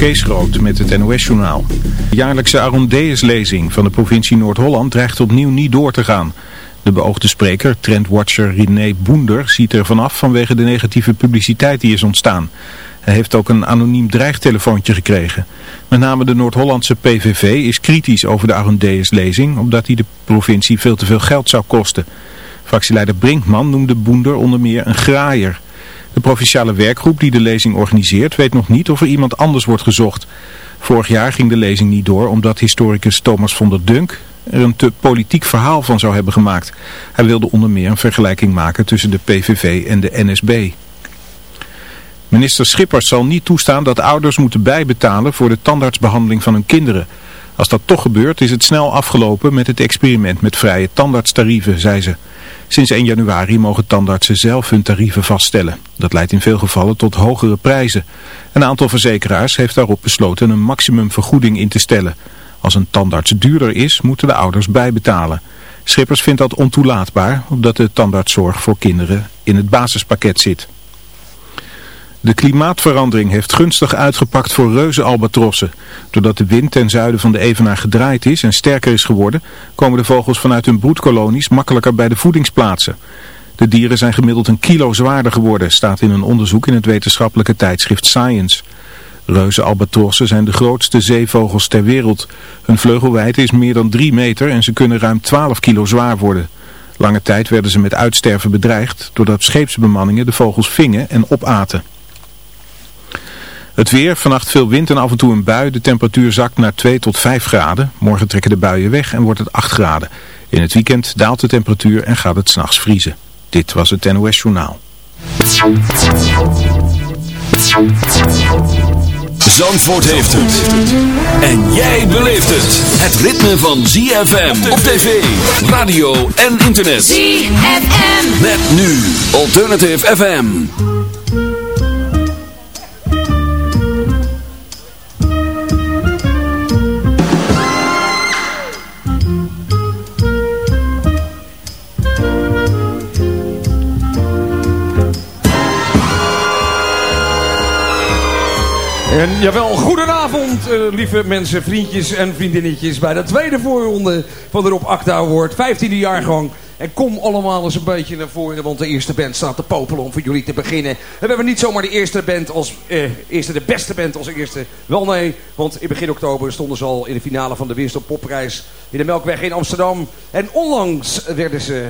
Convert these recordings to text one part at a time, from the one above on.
Kees Groot met het NOS-journaal. De jaarlijkse Arondeus-lezing van de provincie Noord-Holland dreigt opnieuw niet door te gaan. De beoogde spreker, trendwatcher René Boender, ziet er vanaf vanwege de negatieve publiciteit die is ontstaan. Hij heeft ook een anoniem dreigtelefoontje gekregen. Met name de Noord-Hollandse PVV is kritisch over de Arondeus-lezing, omdat die de provincie veel te veel geld zou kosten. Fractieleider Brinkman noemde Boender onder meer een graaier... De provinciale werkgroep die de lezing organiseert weet nog niet of er iemand anders wordt gezocht. Vorig jaar ging de lezing niet door omdat historicus Thomas von der Dunk er een te politiek verhaal van zou hebben gemaakt. Hij wilde onder meer een vergelijking maken tussen de PVV en de NSB. Minister Schippers zal niet toestaan dat ouders moeten bijbetalen voor de tandartsbehandeling van hun kinderen. Als dat toch gebeurt is het snel afgelopen met het experiment met vrije tandartstarieven, zei ze. Sinds 1 januari mogen tandartsen zelf hun tarieven vaststellen. Dat leidt in veel gevallen tot hogere prijzen. Een aantal verzekeraars heeft daarop besloten een maximumvergoeding in te stellen. Als een tandarts duurder is, moeten de ouders bijbetalen. Schippers vindt dat ontoelaatbaar, omdat de tandartszorg voor kinderen in het basispakket zit. De klimaatverandering heeft gunstig uitgepakt voor reuzenalbatrossen. Doordat de wind ten zuiden van de Evenaar gedraaid is en sterker is geworden, komen de vogels vanuit hun broedkolonies makkelijker bij de voedingsplaatsen. De dieren zijn gemiddeld een kilo zwaarder geworden, staat in een onderzoek in het wetenschappelijke tijdschrift Science. Reuzenalbatrossen zijn de grootste zeevogels ter wereld. Hun vleugelwijdte is meer dan 3 meter en ze kunnen ruim 12 kilo zwaar worden. Lange tijd werden ze met uitsterven bedreigd doordat scheepsbemanningen de vogels vingen en opaten. Het weer, vannacht veel wind en af en toe een bui. De temperatuur zakt naar 2 tot 5 graden. Morgen trekken de buien weg en wordt het 8 graden. In het weekend daalt de temperatuur en gaat het s'nachts vriezen. Dit was het NOS Journaal. Zandvoort heeft het. En jij beleeft het. Het ritme van ZFM op tv, radio en internet. ZFM. Met nu Alternative FM. En jawel, goedenavond uh, lieve mensen, vriendjes en vriendinnetjes bij de tweede voorronde van de Rob Acta Award, 15e jaargang. En kom allemaal eens een beetje naar voren, want de eerste band staat te popelen om voor jullie te beginnen. En we hebben niet zomaar de eerste band als, eh, eerste de beste band als eerste. Wel nee, want in begin oktober stonden ze al in de finale van de Winstop Popprijs in de Melkweg in Amsterdam. En onlangs werden ze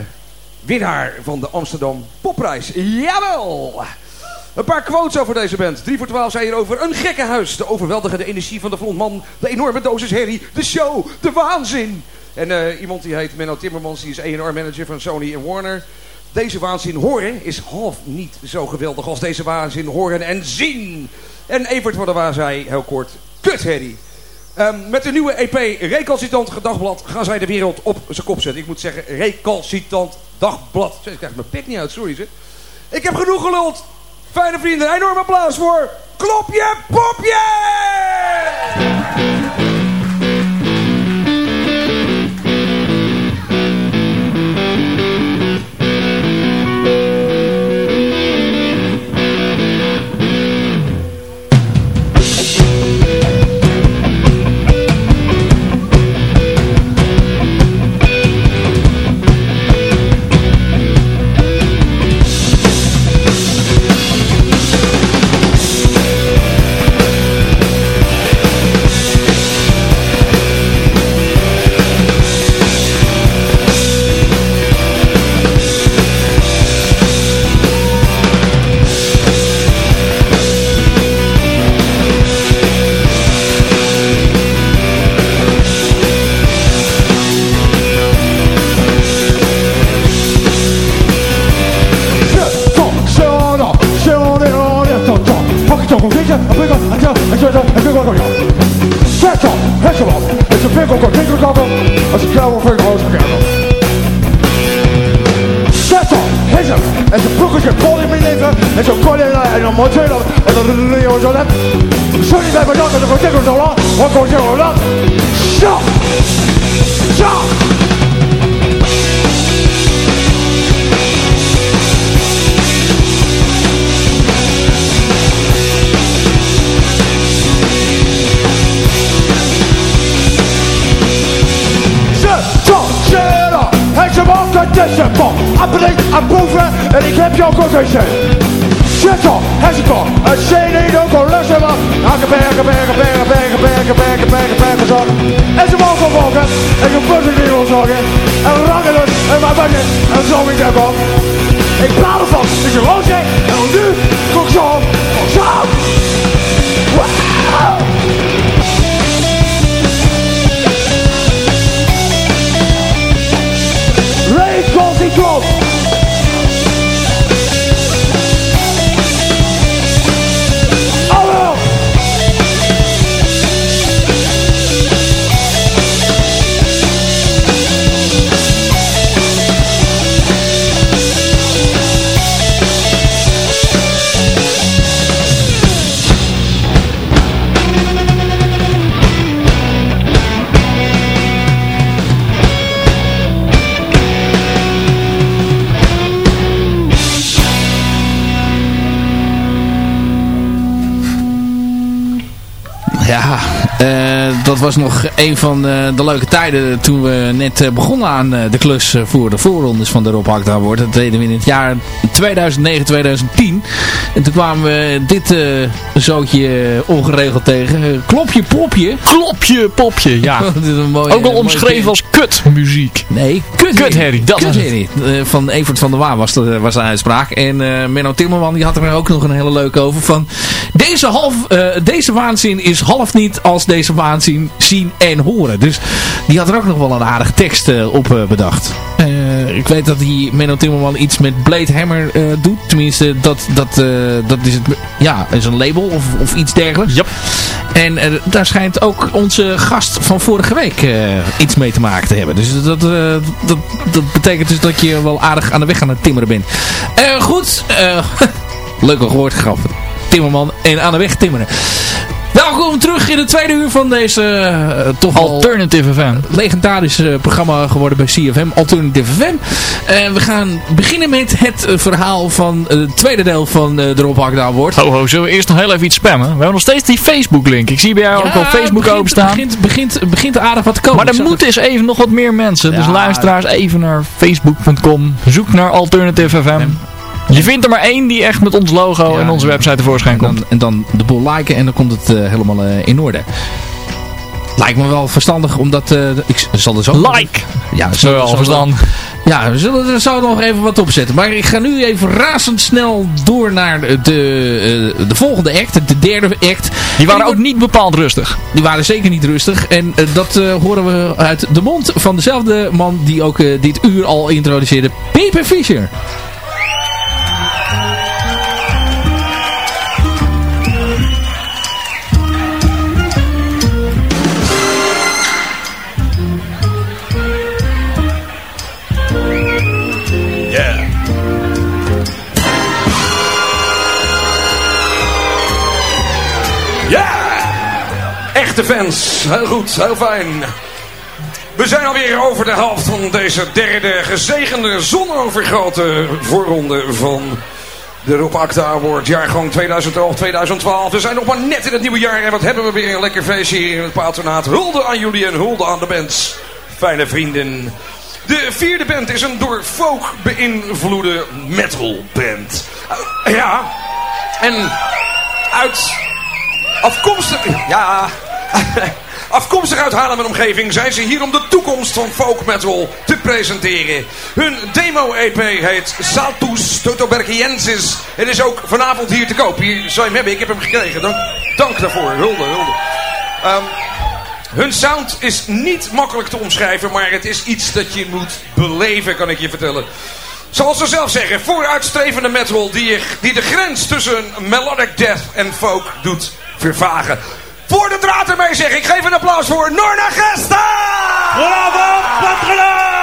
winnaar van de Amsterdam Popprijs. Jawel! Een paar quotes over deze band. 3 voor 12 zei hierover. Een gekke huis. De overweldigende energie van de frontman. De enorme dosis herrie. De show. De waanzin. En uh, iemand die heet Menno Timmermans. Die is A&R manager van Sony en Warner. Deze waanzin horen is half niet zo geweldig als deze waanzin horen en zien. En Evert van der Waar zei heel kort. Kut herrie. Um, met de nieuwe EP Recalcitant Dagblad gaan zij de wereld op zijn kop zetten. Ik moet zeggen Recalcitant Dagblad. Ik krijg mijn pek niet uit, sorry zeg. Ik heb genoeg geluld. Fijne vrienden, enorm applaus voor Klopje Popje! Go! Was nog een van eh, de leuke tijden toen we net eh, begonnen aan de klus voor de voorrondes van de Rob Hakda. Dat deden we in het jaar 2009-2010. En toen kwamen we dit zootje ongeregeld tegen. Klopje popje. Klopje popje, ja. mooie, Ook al omschreven als kutmuziek. Nee, kutherrie. Dat kut is het. van Evert van der Waan was, de, was de uitspraak. En Menno Timmerman die had er ook nog een hele leuke over. Van deze, half, deze waanzin is half niet als deze waanzin zien en horen. Dus die had er ook nog wel een aardige tekst uh, op uh, bedacht. Uh, ik weet dat die Menno Timmerman iets met Blade Hammer doet. Tenminste, dat, dat, dat is, het, ja, is een label of, of iets dergelijks. Yep. En daar schijnt ook onze gast van vorige week iets mee te maken te hebben. Dus dat, dat, dat betekent dus dat je wel aardig aan de weg aan het timmeren bent. goed, leuke woordgrap. Timmerman en aan de weg timmeren. Welkom terug in het tweede uur van deze uh, toch Alternative FM. legendarische programma geworden bij CFM, Alternative FM. Uh, we gaan beginnen met het uh, verhaal van het tweede deel van de Rob Hakda Award. Ho ho, zullen we eerst nog heel even iets spammen? We hebben nog steeds die Facebook link. Ik zie bij jou ja, ook al Facebook begint, openstaan. begint, begint, begint aardig wat te komen. Maar er moeten eens even nog wat meer mensen. Ja, dus luisteraars even naar facebook.com. Zoek naar Alternative FM. Je vindt er maar één die echt met ons logo ja, en onze website tevoorschijn en komt. Dan, en dan de boel liken en dan komt het uh, helemaal uh, in orde. Lijkt me wel verstandig, omdat uh, ik zal er zo... Like! Ja, zo wel verstandig. Ja, we zullen er zo nog even wat op zetten. Maar ik ga nu even razendsnel door naar de, de, de volgende act, de derde act. Die waren ook niet bepaald rustig. Die waren zeker niet rustig. En uh, dat uh, horen we uit de mond van dezelfde man die ook uh, dit uur al introduceerde. Pepe Fischer. Echte fans. Heel goed, heel fijn. We zijn alweer over de helft van deze derde gezegende zonovergrote voorronde van de Rob Acta Award. Jaargang 2011-2012. We zijn nog maar net in het nieuwe jaar en wat hebben we weer een lekker feestje hier in het patronaat. Hulde aan jullie en hulde aan de bands. Fijne vrienden. De vierde band is een door folk beïnvloede metal band. Uh, ja, en uit afkomstig... Ja... Afkomstig uit Haarlem en omgeving zijn ze hier om de toekomst van folk metal te presenteren. Hun demo-EP heet Saltus Teutobergiensis en is ook vanavond hier te koop. Hier zou je hem hebben, ik heb hem gekregen. Dank, dank daarvoor, hulde, hulde. Um, hun sound is niet makkelijk te omschrijven, maar het is iets dat je moet beleven, kan ik je vertellen. Zoals ze zelf zeggen, vooruitstrevende metal die, die de grens tussen melodic death en folk doet vervagen. Voor de draad ermee zeg ik geef een applaus voor Norna Gesta! Bravo!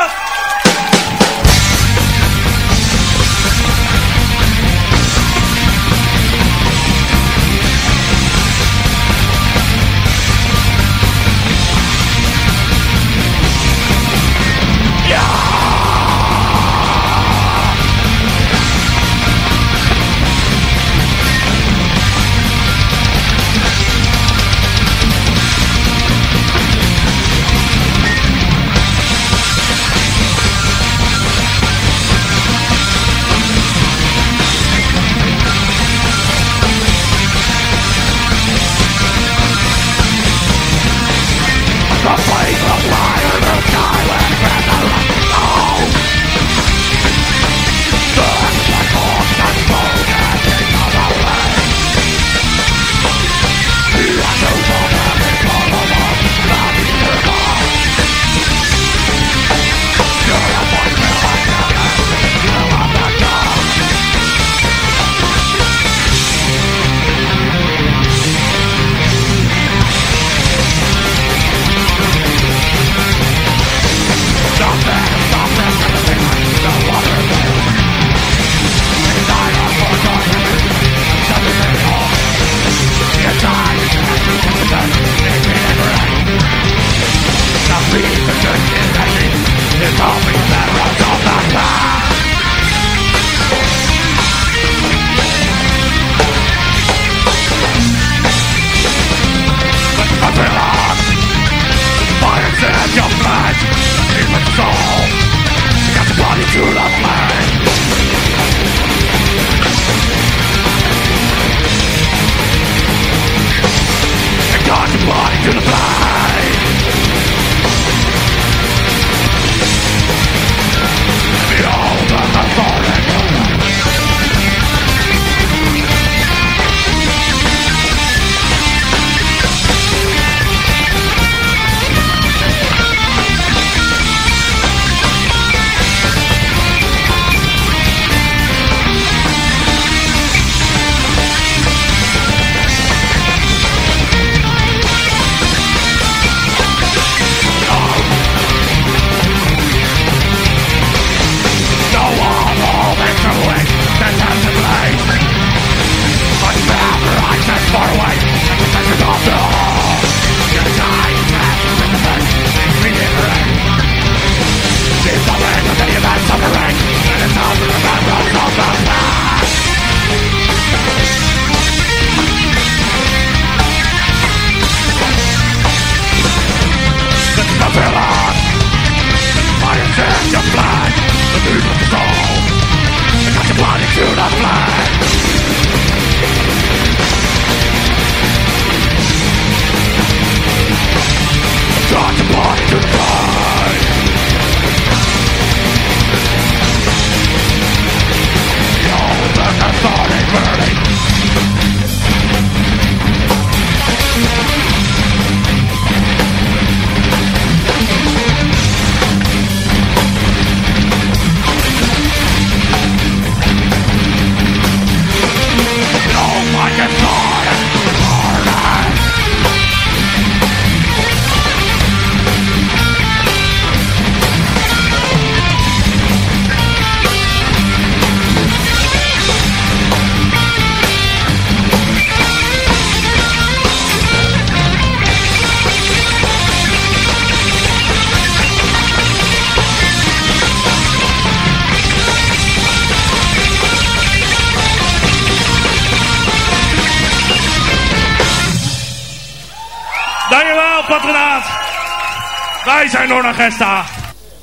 Wij zijn Norna Gesta.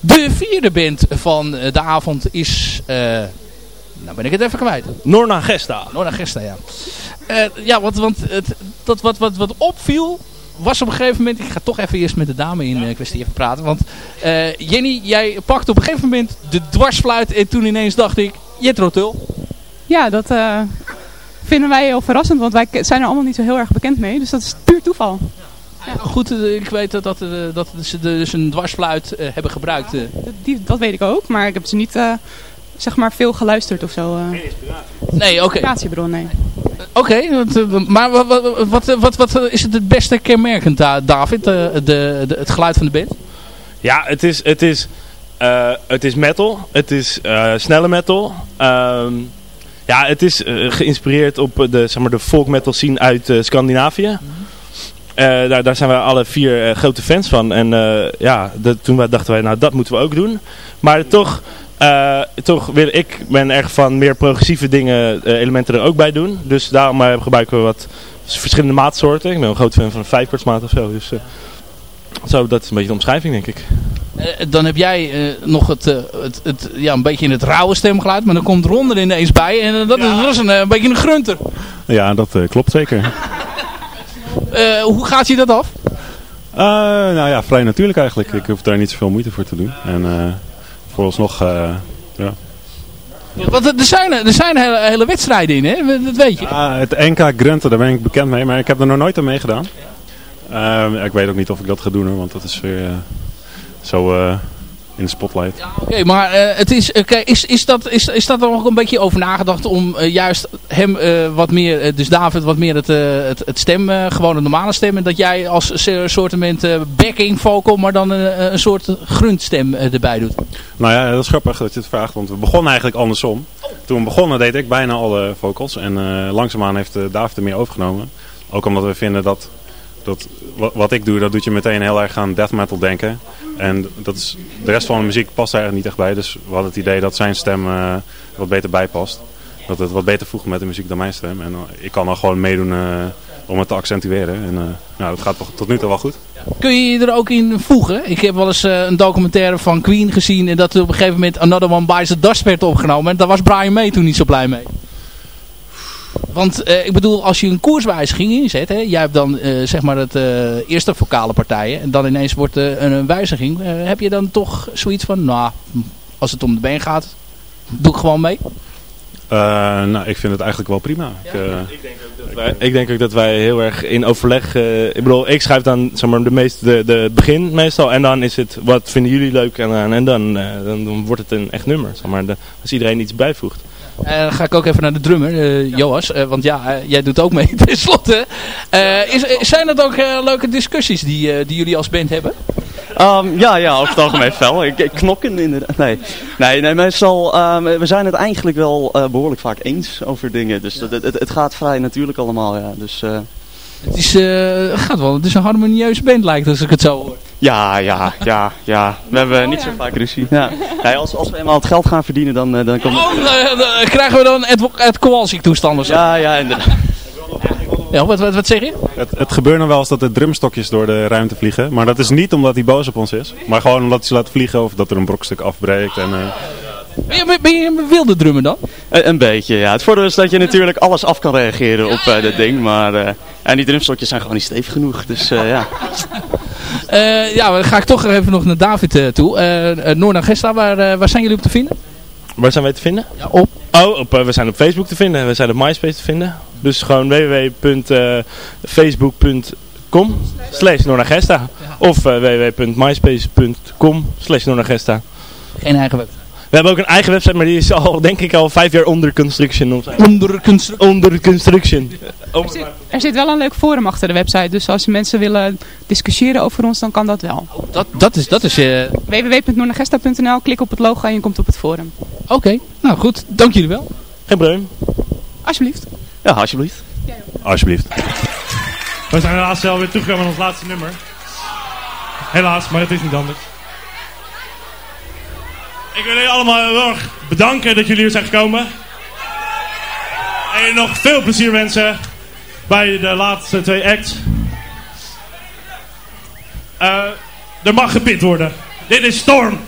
De vierde band van eh, de avond is... Uh, nou ben ik het even kwijt. Norna Gesta. Norna Gesta, ja. Uh, ja, want, want het, dat, wat, wat, wat opviel was op een gegeven moment... Ik ga toch even eerst met de dame in uh, kwestie even praten. Want uh, Jenny, jij pakte op een gegeven moment de dwarsfluit. En toen ineens dacht ik, Jetro Tul. Ja, dat uh, vinden wij heel verrassend. Want wij zijn er allemaal niet zo heel erg bekend mee. Dus dat is puur toeval. Ja, goed, ik weet dat, dat, dat ze dus een dwarsfluit hebben gebruikt. Ja, die, dat weet ik ook. Maar ik heb ze niet zeg maar veel geluisterd of zo. Uh, nee, oké. Okay. Inspiratiebron, nee. Oké, okay, maar wat, wat, wat, wat, is het het beste kenmerkend, David, de, de, het geluid van de band? Ja, het is, het is, uh, het is metal, het is uh, snelle metal. Um, ja, het is uh, geïnspireerd op de, zeg maar, de folk metal scene uit Scandinavië. Mm -hmm. Daar, daar zijn we alle vier grote fans van. En ja, de, toen dachten wij, nou dat moeten we ook doen. Maar toch... Uh, toch wil ik ben erg van meer progressieve dingen, uh, elementen er ook bij doen. Dus daarom uh, gebruiken we wat verschillende maatsoorten. Ik ben een groot fan van een vijfkwartsmaat of zo. Dus zo, dat is een beetje de omschrijving denk ik. dan heb jij nog het, het, het, ja, een beetje in het rauwe stemgeluid, maar dan komt Ron er ineens bij. En dat, ja. is, dat is een, een, beetje een grunter. Ja, dat klopt zeker. Hoe gaat je dat af? nou ja, vrij natuurlijk eigenlijk. Ik hoef daar niet zoveel moeite voor te doen. En vooralsnog, uh, ja. Want er zijn, er zijn hele, hele wedstrijden in, hè? Dat weet je. Ja, het NK Grunten, daar ben ik bekend mee, maar ik heb er nog nooit aan meegedaan. Uh, ik weet ook niet of ik dat ga doen, hoor, want dat is weer uh, zo in de spotlight. Ja, Oké, okay, maar uh, het is, okay, is, is, dat, is, is dat er ook een beetje over nagedacht om uh, juist hem uh, wat meer, dus David wat meer het, het, het stem, gewoon een normale stem. En dat jij als soort backing vocal, maar dan een, een soort gruntstem erbij doet? Nou ja, dat is grappig dat je het vraagt, want we begonnen eigenlijk andersom. Toen we begonnen deed ik bijna alle vocals en langzaamaan heeft David er meer overgenomen. Ook omdat we vinden dat dat, wat ik doe, dat doet je meteen heel erg aan death metal denken. En dat is, de rest van de muziek past daar niet echt bij. Dus we hadden het idee dat zijn stem uh, wat beter bijpast. Dat het wat beter voegt met de muziek dan mijn stem. En uh, ik kan dan gewoon meedoen uh, om het te accentueren. En nou, dat gaat tot nu toe wel goed. Kun je je er ook in voegen? Ik heb wel eens een documentaire van Queen gezien. En dat op een gegeven moment Another One Bites the Dust werd opgenomen. En daar was Brian May toen niet zo blij mee. Want uh, ik bedoel, als je een koerswijziging inzet, hè, jij hebt dan uh, zeg maar het uh, eerste vocale partijen en dan ineens wordt een, een, wijziging. heb je dan toch zoiets van, nou, als het om de been gaat, doe ik gewoon mee? nou, ik vind het eigenlijk wel prima. Ja, ik, ik, denk ook dat wij, ik denk ook dat wij heel erg in overleg, ik bedoel, ik schrijf dan zeg maar, de meeste, de, de begin meestal en dan is het, wat vinden jullie leuk en, en dan, dan, dan wordt het een echt nummer, zeg maar, de, als iedereen iets bijvoegt. Uh, dan ga ik ook even naar de drummer, uh, Joas. Uh, want ja, jij doet ook mee tenslotte. is, zijn dat ook leuke discussies die, die jullie als band hebben? Um, ja, ja, over het algemeen fel. Ik, ik knokken inderdaad. Nee, nee, nee meestal, um, we zijn het eigenlijk wel behoorlijk vaak eens over dingen. Dus het, het, het, gaat vrij natuurlijk allemaal, ja. Dus, het is, gaat wel, het is een harmonieuze band lijkt als ik het zo hoor. Ja, ja, ja, ja. We hebben oh, niet ja. zo vaak ruzie. Ja. Nee, als, als we eenmaal het geld gaan verdienen, dan, dan komt oh, uh, krijgen we dan het, het Kowalski toestanden? Ja, ja, inderdaad. Ja, wat, wat, wat zeg je? Het, het gebeurt nog wel eens dat er drumstokjes door de ruimte vliegen. Maar dat is niet omdat hij boos op ons is. Maar gewoon omdat hij ze laat vliegen of dat er een brokstuk afbreekt. En, uh... ben, je, ben je een wilde drummer dan? Een, een, beetje, ja. Het voordeel is dat je natuurlijk alles af kan reageren op uh, dat ding. Maar uh, en die drumstokjes zijn gewoon niet stevig genoeg. Dus. Uh, ja, dan ga ik toch even nog naar David uh, toe. Uh, Noorna Gesta, waar, waar zijn jullie op te vinden? Waar zijn wij te vinden? Ja, op. Oh, op, we zijn op Facebook te vinden. We zijn op MySpace te vinden. Dus gewoon www.facebook.com slash Gesta. Of www.myspace.com slash Gesta. Geen eigen website. We hebben ook een eigen website, maar die is al, denk ik, al vijf jaar onder construction. Onder, constru onder construction. Er zit, er zit, wel een leuk forum achter de website, dus als mensen willen discussiëren over ons, dan kan dat wel. Dat, dat is... Dat is uh... www.noornagesta.nl, klik op het logo en je komt op het forum. Oké, okay. nou goed, dank jullie wel. Geen probleem. Alsjeblieft. Ja, alsjeblieft. Ja, alsjeblieft. We zijn helaas wel weer teruggekomen met ons laatste nummer. Helaas, maar het is niet anders. Ik wil jullie allemaal heel erg bedanken dat jullie hier zijn gekomen. En nog veel plezier wensen bij de laatste twee acts. Uh, er mag gebid worden. Dit is Storm.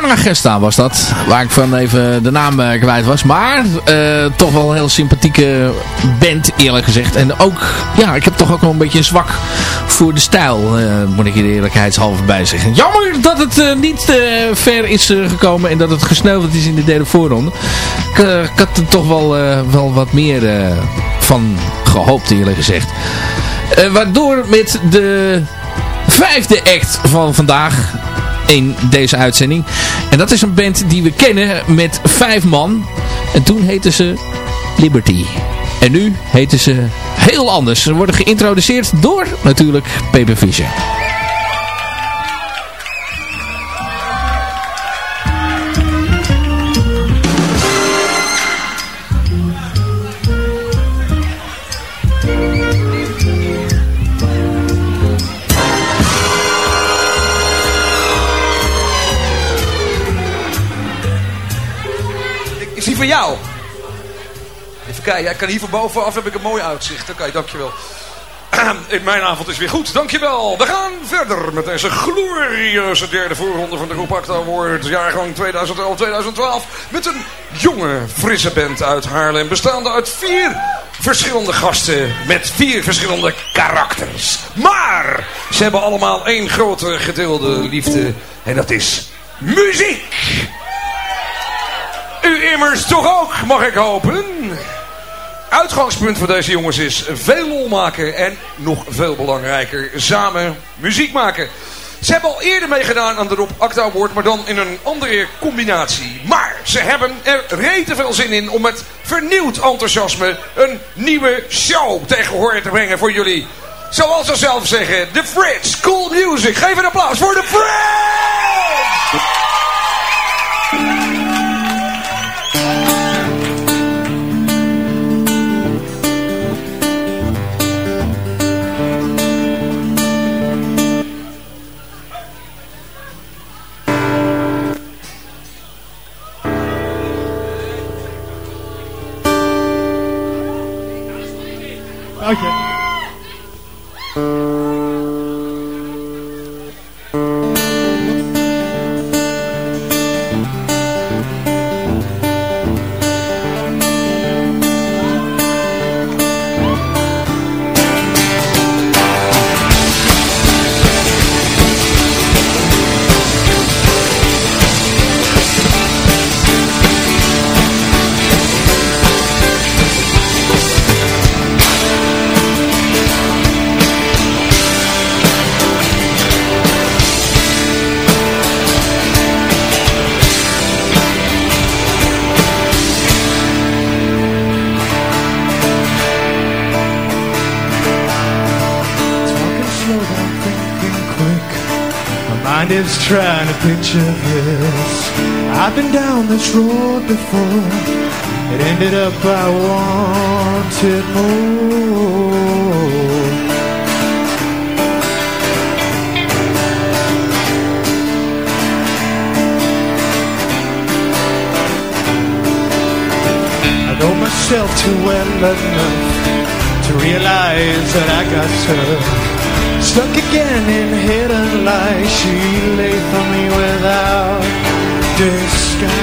Gesta was dat. Waar ik van even de naam uh, kwijt was. Maar uh, toch wel een heel sympathieke band eerlijk gezegd. En ook, ja, ik heb toch ook wel een beetje een zwak voor de stijl. Uh, moet ik hier eerlijkheidshalve bij zeggen. Jammer dat het niet ver is gekomen. En dat het gesneuveld is in de derde voorronde. Ik, ik had er toch wel, wel wat meer van gehoopt eerlijk gezegd. waardoor met de vijfde act van vandaag in deze uitzending. En dat is een band die we kennen met vijf man. En toen heette ze Liberty. En nu heten ze heel anders. Ze worden geïntroduceerd door natuurlijk Paper Vision. Jou. Even kijken, ik kan hier van bovenaf heb ik een mooi uitzicht. Oké, dankjewel. Mijn avond is weer goed, dankjewel. We gaan verder met deze glorieuze derde voorronde van de Roep Acta Award. Jaargang 2011-2012. Met een jonge, frisse band uit Haarlem. Bestaande uit vier verschillende gasten. Met vier verschillende karakters. Maar ze hebben allemaal één grote gedeelde liefde. En dat is muziek. U immers toch ook, mag ik hopen. Uitgangspunt voor deze jongens is veel lol maken en nog veel belangrijker, samen muziek maken. Ze hebben al eerder meegedaan aan de Rob Acta Award, maar dan in een andere combinatie. Maar ze hebben er rete veel zin in om met vernieuwd enthousiasme een nieuwe show tegen horen te brengen voor jullie. Zoals ze zelf zeggen, The Fritz Cool Music. Geef een applaus voor The Fritz! Okay. Mind is trying to picture this. I've been down this road before. It ended up I wanted more. I know myself too well enough to realize that I got stuck. Stuck again in hidden lies. She lay for me without disguise.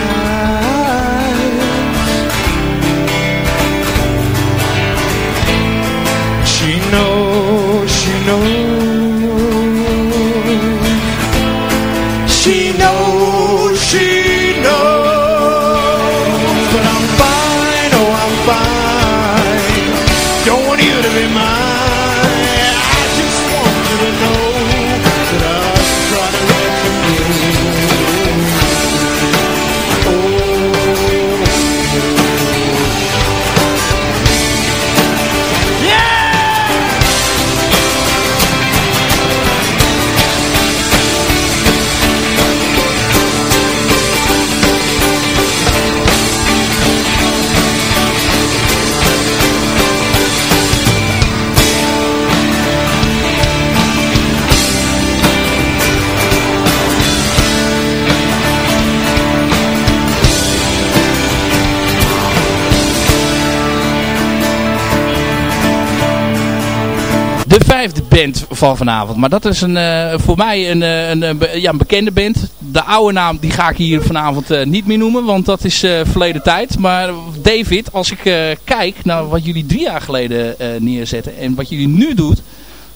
Band van vanavond. Maar dat is een, eh, voor mij een, eh, een, be- ja, een bekende band. De oude naam die ga ik hier vanavond eh, niet meer noemen. Want dat is eh, verleden tijd. Maar David, als ik eh, kijk naar wat jullie drie jaar geleden eh, neerzetten. En wat jullie nu doet.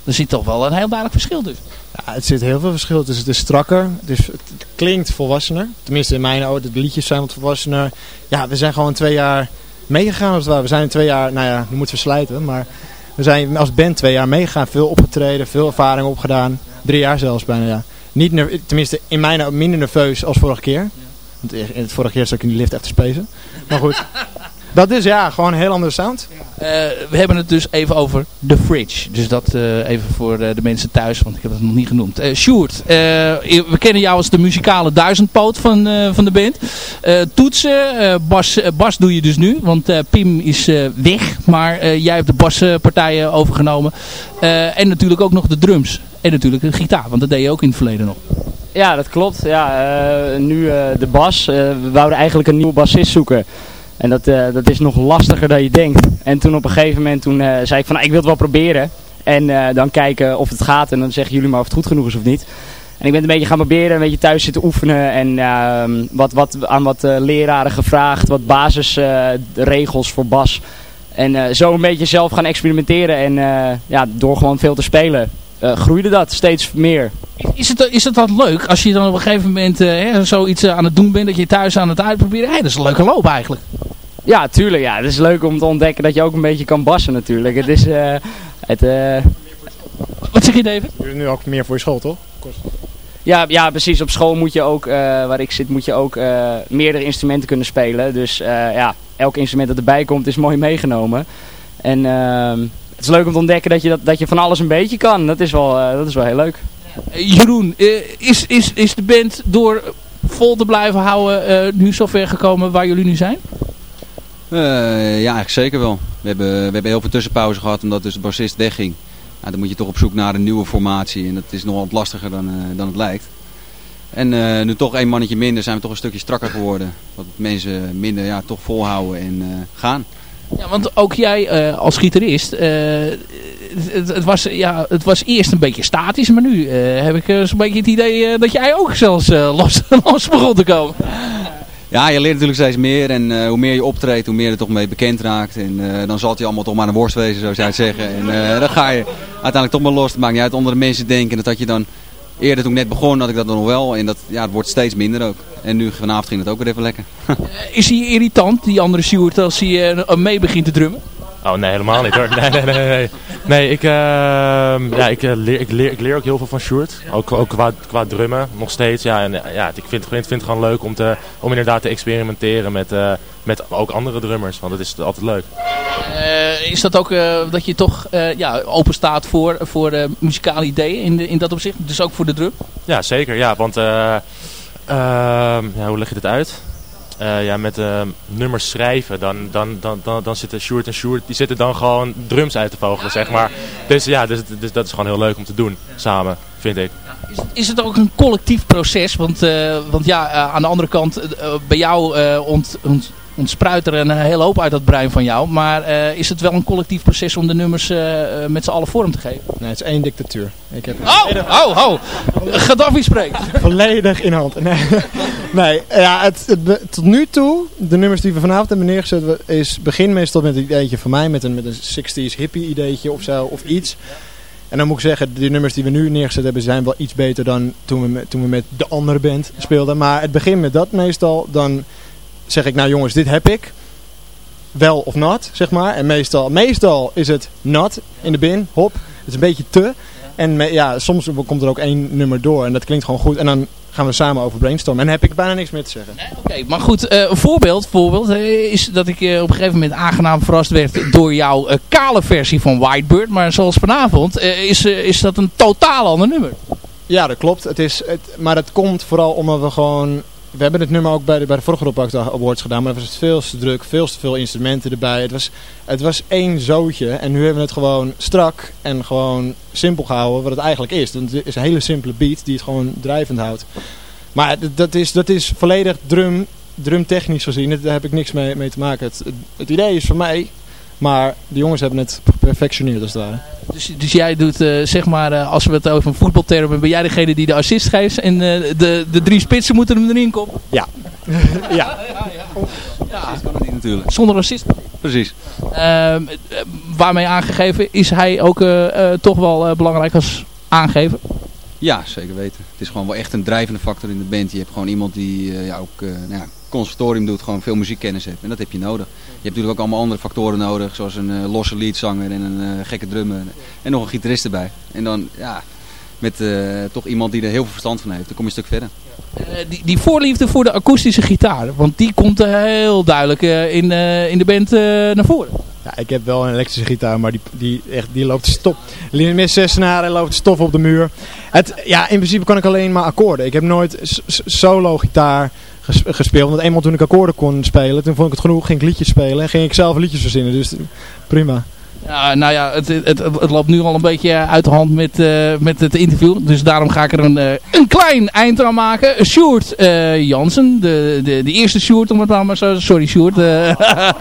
Dan zit toch wel een heel duidelijk verschil dus. Ja, het zit heel veel verschil. Dus het is strakker. Dus het klinkt volwassener. Tenminste in mijn ogen. De liedjes zijn wat volwassener. Ja, we zijn gewoon twee jaar meegegaan. We zijn twee jaar, nou ja, nu moeten we slijten. Maar we zijn als band twee jaar meegegaan. Veel opgetreden, veel ervaring opgedaan. Drie jaar zelfs bijna, ja. Niet tenminste in mijn minder nerveus als vorige keer. Want het vorige keer zat ik in die lift echt te spacen. Maar goed. Dat is ja, gewoon een heel andere sound. Eh, we hebben het dus even over The Fridge. Dus dat eh, even voor eh, de mensen thuis, want ik heb het nog niet genoemd. Eh Sjoerd, eh, we kennen jou als de muzikale duizendpoot van, eh, van de band. Eh, toetsen, eh, bas, bas doe je dus nu, want eh, Pim is eh, weg. Maar eh, jij hebt de baspartijen overgenomen. Eh, en natuurlijk ook nog de drums. En natuurlijk de gitaar, want dat deed je ook in het verleden nog. Ja, dat klopt. Ja, eh, nu eh, de bas. We wouden eigenlijk een nieuwe bassist zoeken. En dat, eh, dat is nog lastiger dan je denkt. En toen op een gegeven moment toen, eh, zei ik van nou, ik wil het wel proberen. En eh, dan kijken of het gaat en dan zeggen jullie maar of het goed genoeg is of niet. En ik ben een beetje gaan proberen, een beetje thuis zitten oefenen en ehm, wat, wat, aan wat leraren gevraagd, wat basisregels voor bas. En zo een beetje zelf gaan experimenteren en ja, door gewoon veel te spelen groeide dat steeds meer. Is het, is het dan leuk als je dan op een gegeven moment uh, zoiets aan het doen bent, dat je thuis aan het uitproberen? Hey, dat is een leuke loop eigenlijk. Ja, tuurlijk. Ja. Het is leuk om te ontdekken dat je ook een beetje kan bassen natuurlijk. Het is... Uh, het, uh... Wat zeg je David? Je bent nu ook meer voor je school, toch? Ja, ja, precies. Op school moet je ook, uh, waar ik zit, moet je ook meerdere instrumenten kunnen spelen. Dus ja, elk instrument dat erbij komt is mooi meegenomen. En ehm, is leuk om te ontdekken dat je, dat, dat je van alles een beetje kan. Dat is wel, dat is wel heel leuk. Jeroen, is, is, is de band door vol te blijven houden nu zover gekomen waar jullie nu zijn? Uh, ja, eigenlijk zeker wel. We hebben, we hebben heel veel tussenpauze gehad omdat dus de bassist wegging. Nou, dan moet je toch op zoek naar een nieuwe formatie en dat is nogal wat lastiger dan, uh, dan het lijkt. En uh, nu toch één mannetje minder zijn we toch een stukje strakker geworden. Dat mensen minder ja, toch volhouden en gaan. Ja, want ook jij als gitarist, het, het, was, ja, het was eerst een beetje statisch, maar nu heb ik zo'n beetje het idee dat jij ook zelfs los, begon te komen. Ja, je leert natuurlijk steeds meer en hoe meer je optreedt, hoe meer je er toch mee bekend raakt. En dan zal het je allemaal toch maar een worst wezen, zou je het zeggen. En dan ga je uiteindelijk toch maar los. Het maakt niet uit onder de mensen denken. Dat je dan eerder toen ik net begon, had ik dat nog wel. En dat, ja, het wordt steeds minder ook. En nu vanavond ging het ook weer even lekker. Is hij irritant, die andere Stuart, als hij mee begint te drummen? Oh nee, helemaal niet hoor. Nee, nee, nee. Nee, nee ik, uh, ja, ik, leer, ik, leer, ik leer ook heel veel van Sjoerd. Ook, ook qua, qua drummen, nog steeds. Ja, en, ja, ik vind, vind, vind het gewoon leuk om, te, om inderdaad te experimenteren met, uh, met ook andere drummers. Want dat is altijd leuk. Uh, is dat ook dat je toch ja, open staat voor, voor muzikale ideeën in, de, in dat opzicht? Dus ook voor de drum? Ja, zeker. Ja, want ehm, ja, hoe leg je dit uit? Uh, ja, met uh, nummers schrijven, dan, dan, dan, dan, dan zitten Sjoerd en Sjoerd, die zitten dan gewoon drums uit te vogelen, zeg maar. Dus ja, dus, dus dat is gewoon heel leuk om te doen, samen, vind ik. Is, is het ook een collectief proces? Want, uh, want ja, aan de andere kant, bij jou ont, ontspruit er een hele hoop uit dat brein van jou. Maar uh, is het wel een collectief proces om de nummers uh, met z'n allen vorm te geven? Nee, het is één dictatuur. Ik heb oh, oh, oh. Gaddafi spreekt. Volledig in hand. Nee, nee ja, het, het, tot nu toe, de nummers die we vanavond hebben neergezet, is begin meestal met een ideetje van mij. Met een, met een 60s hippie ideetje of zo, of iets. En dan moet ik zeggen, de nummers die we nu neergezet hebben zijn wel iets beter dan toen we, toen we met de andere band speelden. Maar het begint met dat meestal, dan zeg ik, nou jongens, dit heb ik. Wel of not, zeg maar. En meestal, meestal is het not in de bin, hop. Het is een beetje te. En ja, soms komt er ook één nummer door en dat klinkt gewoon goed. En dan gaan we samen over brainstormen. En heb ik bijna niks meer te zeggen. Nee, Oké, maar goed, uh, een voorbeeld, voorbeeld uh, is dat ik uh, op een gegeven moment aangenaam verrast werd door jouw kale versie van Whitebird. Maar zoals vanavond is, is dat een totaal ander nummer. Ja, dat klopt. Het is, het, maar dat komt vooral omdat we gewoon we hebben het nummer ook bij de, bij de vorige Rob Awards gedaan, maar het was veel te druk, veel te veel instrumenten erbij. Het was, het was één zootje en nu hebben we het gewoon strak en gewoon simpel gehouden wat het eigenlijk is. Het is een hele simpele beat die het gewoon drijvend houdt. Maar dat is, dat is volledig drum, drumtechnisch gezien, daar heb ik niks mee, mee te maken. Het, idee is van mij maar de jongens hebben het geperfectioneerd als het ware. Dus, dus jij doet, uh, zeg maar, uh, als we het over een voetbalterm hebben, ben jij degene die de assist geeft en uh, de, de drie spitsen moeten hem erin komen? Ja. ja. ja, ja, kan het niet natuurlijk. Zonder assist? Precies. Ehm, waarmee aangegeven, is hij ook toch wel belangrijk als aangever? Ja, zeker weten. Het is gewoon wel echt een drijvende factor in de band. Je hebt gewoon iemand die ja, ook nou ja, conservatorium doet, gewoon veel muziekkennis hebt. En dat heb je nodig. Je hebt natuurlijk ook allemaal andere factoren nodig, zoals een uh, losse leadzanger en een uh, gekke drummer. En nog een gitarist erbij. En dan, ja, met uh, toch iemand die er heel veel verstand van heeft. Dan kom je een stuk verder. die, die voorliefde voor de akoestische gitaar, want die komt heel duidelijk in, in de band naar voren. Ja, ik heb wel een elektrische gitaar, maar die, die, echt, die loopt stop. Met zes snaren en loopt stof op de muur. Het, ja, in principe kan ik alleen maar akkoorden. Ik heb nooit solo gitaar gespeeld. Want eenmaal toen ik akkoorden kon spelen, toen vond ik het genoeg, ging ik liedjes spelen en ging ik zelf liedjes verzinnen. Dus prima. Nou ja, het, het, het, loopt nu al een beetje uit de hand met, eh, met het interview. Dus daarom ga ik er een, eh, een klein eind aan maken. Sjoerd eh, Jansen, de, de, de eerste Sjoerd om het maar zo... Sorry Sjoerd. eh.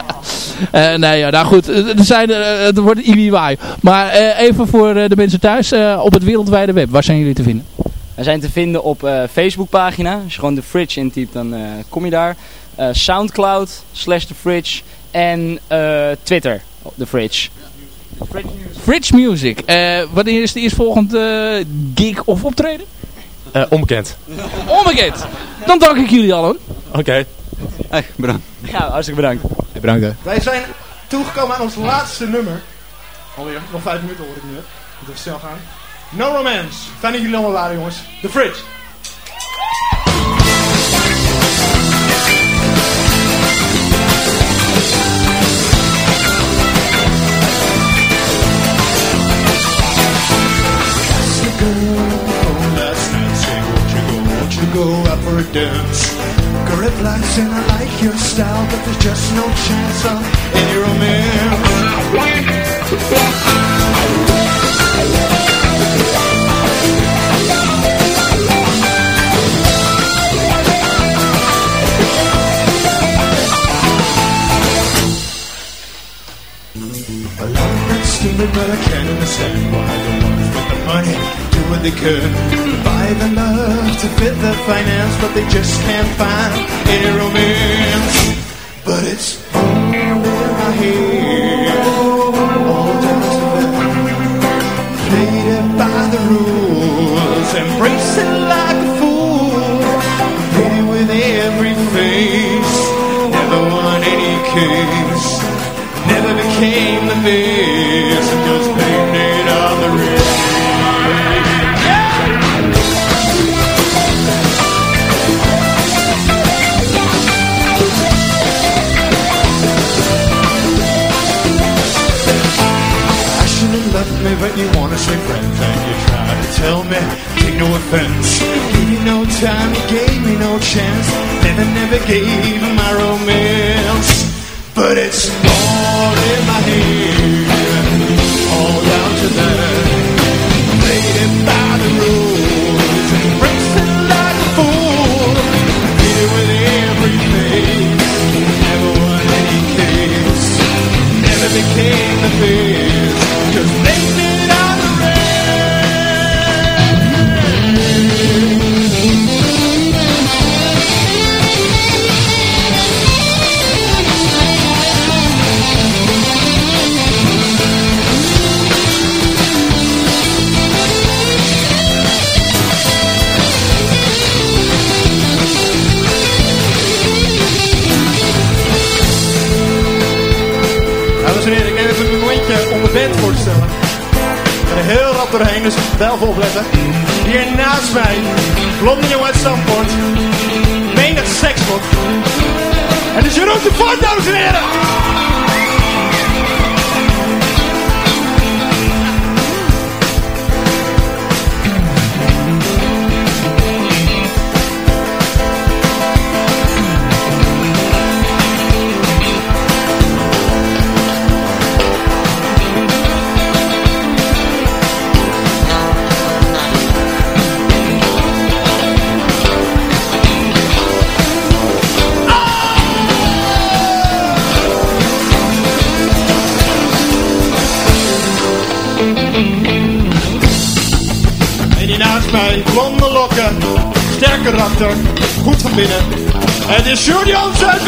Eh, nee, ja, nou goed. Er, zijn, eh, het wordt IWI. Maar eh, even voor eh, de mensen thuis. eh, op het wereldwijde web, waar zijn jullie te vinden? We zijn te vinden op eh Facebookpagina. Als je gewoon de Fridge intypt, dan eh, kom je daar. Eh, Soundcloud, slash The Fridge. En eh, Twitter, The Fridge. Fridge Music. Eh, wanneer is de eerstvolgende eh, gig of optreden? Eh, onbekend. Onbekend. Dan dank ik jullie allen. Oké. Hey, bedankt. Ja, hartstikke bedankt. bedankt hè. Wij zijn toegekomen aan ons laatste nummer. Alweer, nog vijf minuten hoor ik nu. Moet even snel gaan. No Romance. Fijn dat jullie allemaal waren jongens. The Fridge. Go won't you go out for a dance. Got red lights and I like your style, but there's just no chance of any Stupid, but I can't understand why the ones with the money what they could buy the love to fit the finance, but they just can't find any romance. But it's all in my head, goed van binnen. Het is Julian uit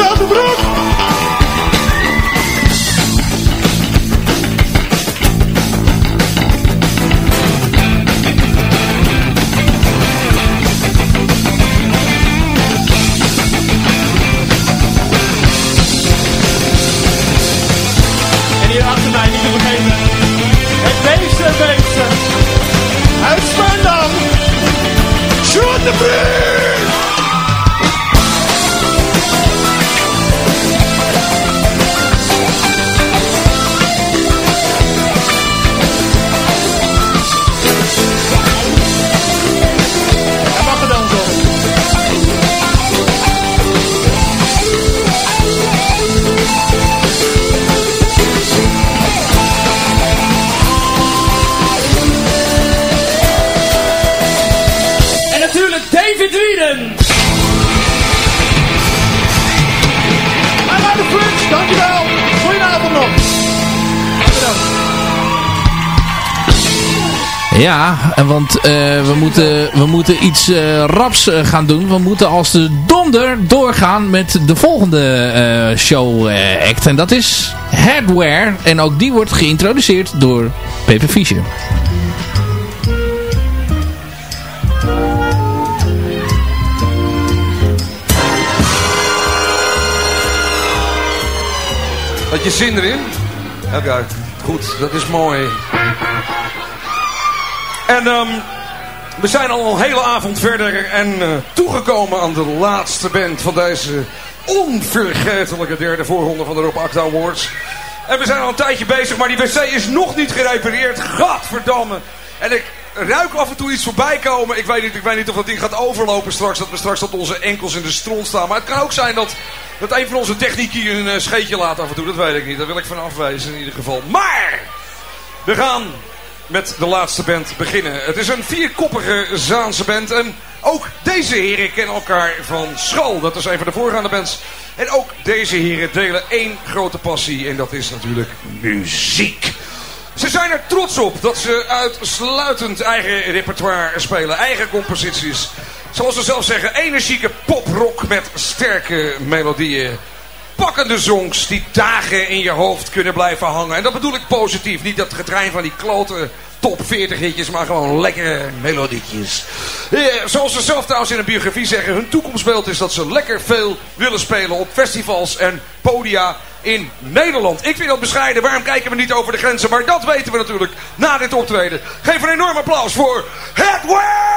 Ja, want eh, we, moeten, we moeten iets eh, raps eh, gaan doen. We moeten als de donder doorgaan met de volgende show act. En dat is Headwear. En ook die wordt geïntroduceerd door Pepe Fischer. Had je zin erin? Oké, goed, dat is mooi. En ehm, we zijn al een hele avond verder en eh, toegekomen aan de laatste band van deze onvergetelijke derde voorronde van de Rob Acta Awards. En we zijn al een tijdje bezig, maar die wc is nog niet gerepareerd. Gadverdamme. En ik ruik af en toe iets voorbij komen. Ik weet niet, ik weet niet of dat ding gaat overlopen straks. Dat we straks op onze enkels in de stront staan. Maar het kan ook zijn dat, dat een van onze technici een eh, scheetje laat af en toe. Dat weet ik niet. Daar wil ik van afwijzen in ieder geval. Maar we gaan met de laatste band beginnen. Het is een vierkoppige Zaanse band. En ook deze heren kennen elkaar van school. Dat is een van de voorgaande bands. En ook deze heren delen één grote passie. En dat is natuurlijk muziek. Ze zijn er trots op dat ze uitsluitend eigen repertoire spelen. Eigen composities. Zoals ze zelf zeggen, energieke poprock met sterke melodieën. Pakkende songs die dagen in je hoofd kunnen blijven hangen. En dat bedoel ik positief. Niet dat getrein van die klote top 40 hitjes, maar gewoon lekkere melodietjes. Zoals ze zelf trouwens in een biografie zeggen, hun toekomstbeeld is dat ze lekker veel willen spelen op festivals en podia in Nederland. Ik vind dat bescheiden, waarom kijken we niet over de grenzen? Maar dat weten we natuurlijk na dit optreden. Geef een enorm applaus voor Headwear!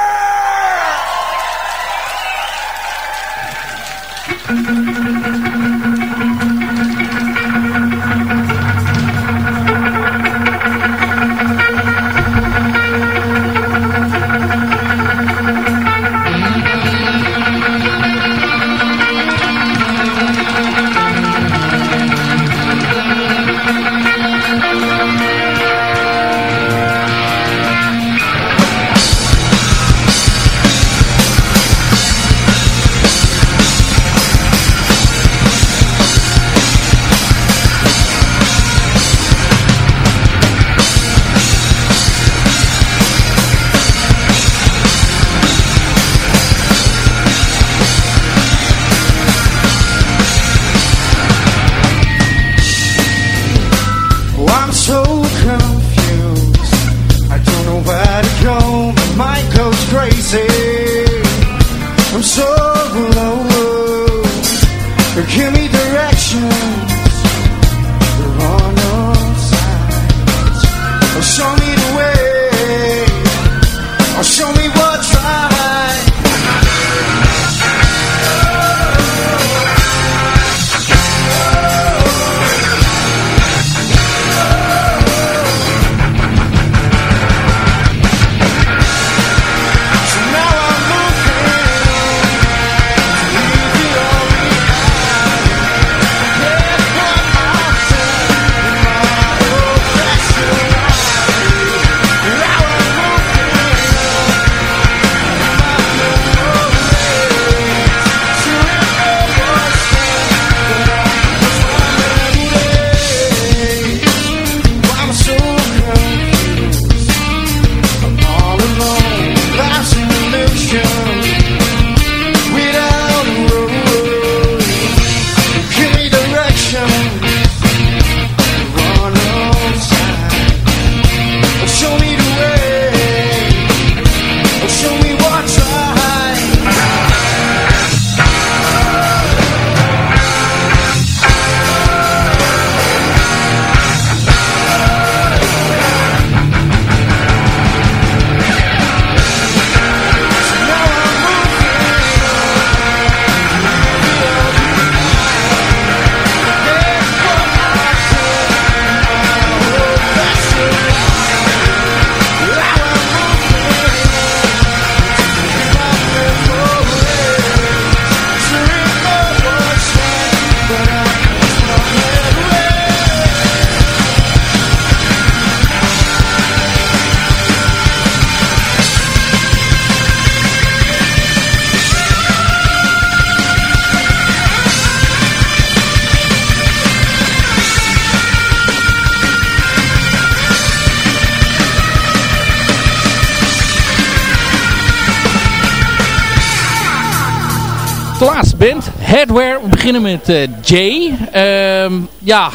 Headwear. We beginnen met uh, Jay. Ehm, ja,